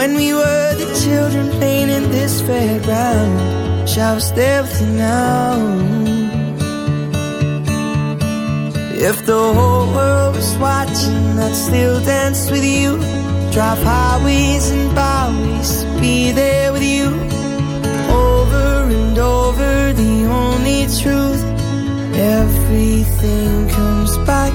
when we were the children playing in this fairground. Shall I stay with you now? If the whole world was watching, I'd still dance with you. Drive highways and byways, be there with you. Over and over, the only truth. Everything comes back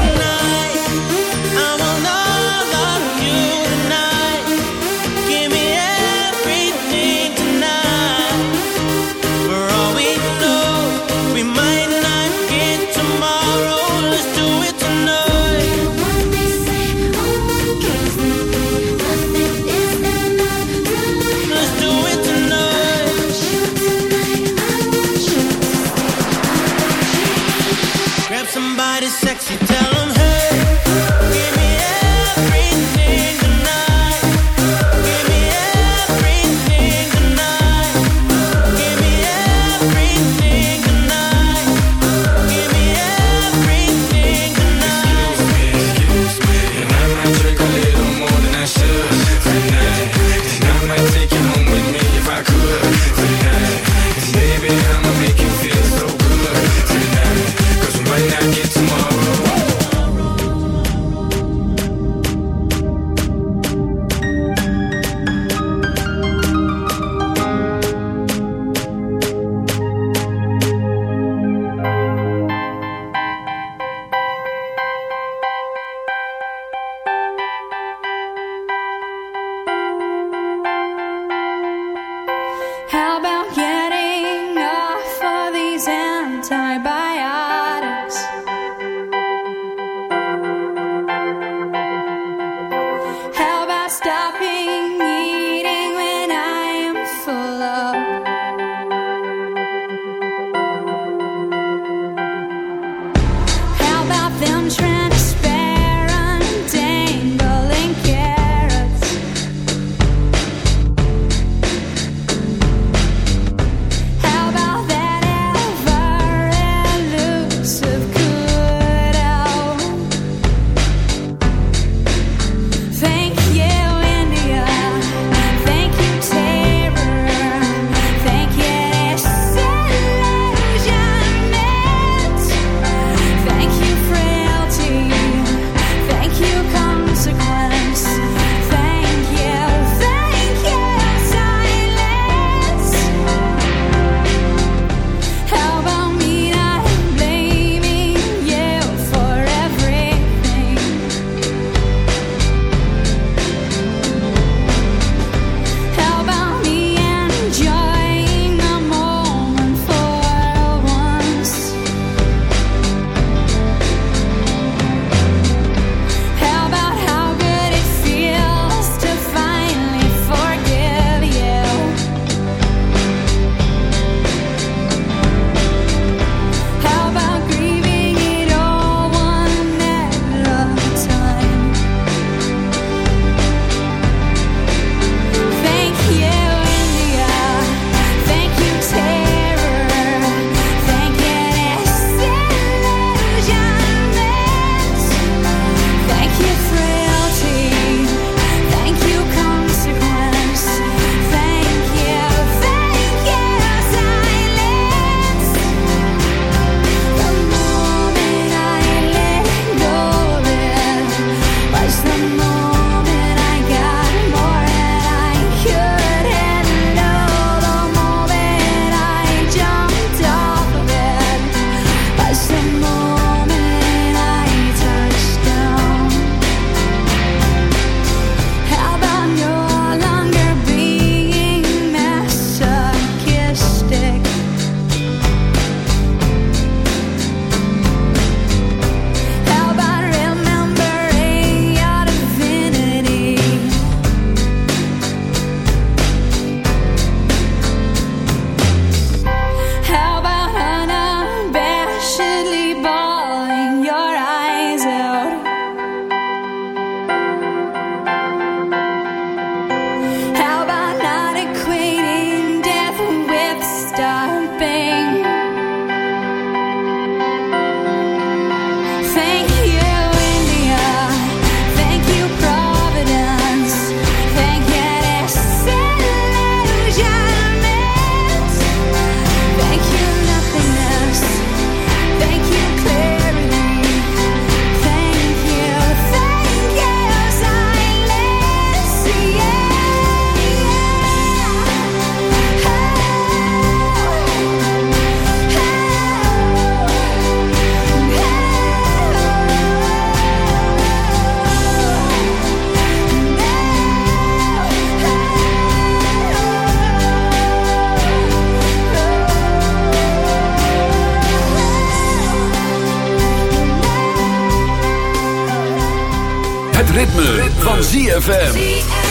ZFM.